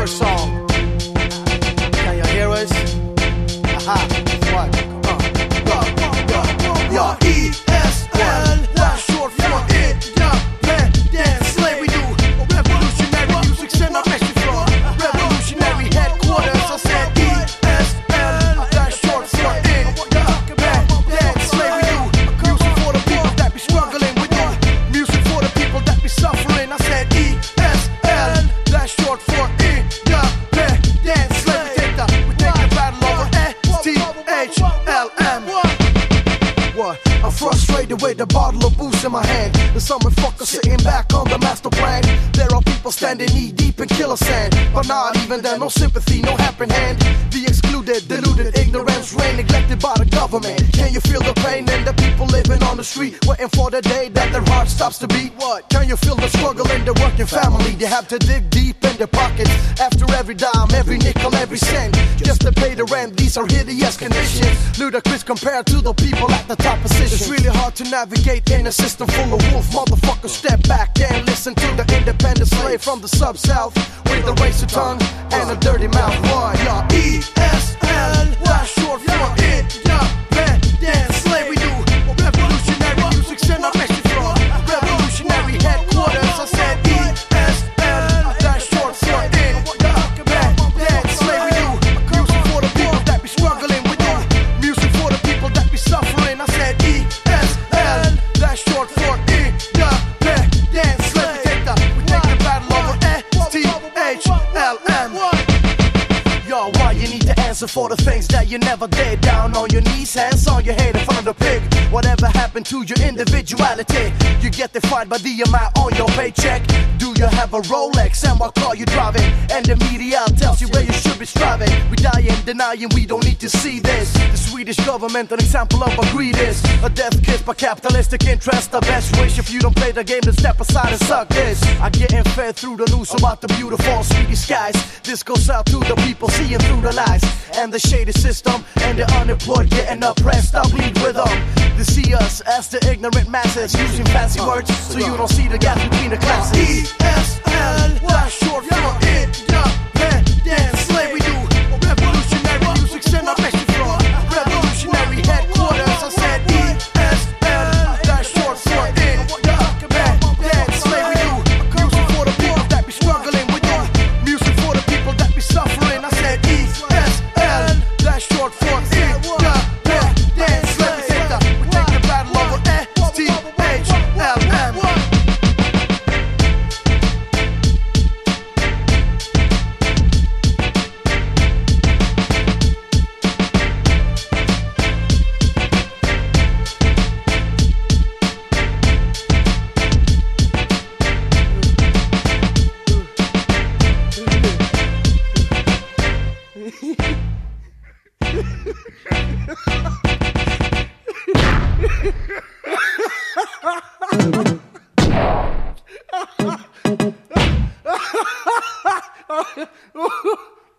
first song. A bottle of booze in my hand. The summer fucker sitting back on the master plan. There are people standing knee deep in killer sand, but not even then. No sympathy, no helping hand. The excluded, deluded, ignorance reign, neglected by the government. Can you feel the pain in the people living on the street, waiting for the day that their heart stops to beat? What? Can you feel the struggle in the working family? They have to dig deep in their pockets after every dime, every nickel, every cent, just to pay rent. These are hideous conditions, ludicrous compared to the people at the top position. It's really hard to navigate in a system full of wolf motherfuckers. Step back and listen to the independent slave from the sub south with a razor tongue and a dirty mouth. Why? S-T-H-L-M. Yo, why you need to answer for the things that you never did? Down on your knees, hands on your head in front of the pig. Whatever happened to your individuality? You get defined by the amount on your paycheck. Do you have a Rolex and what car you driving? And the media tells you where you should be striving. We dying, denying we don't need to see this. The Swedish government, an example of what greed is. A death kiss by capitalistic interest. The best wish if you don't play the game, then step aside and suck this. I getting fed through the news about the beautiful Swedish skies. This goes out to the people seeing through the lies and the shady system and the unemployed getting oppressed. I bleed with them. They see us as the ignorant masses using fancy words so you don't see the gap between the classes. ESL,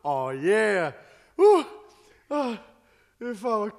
Oh yeah. Ah, det är fan vad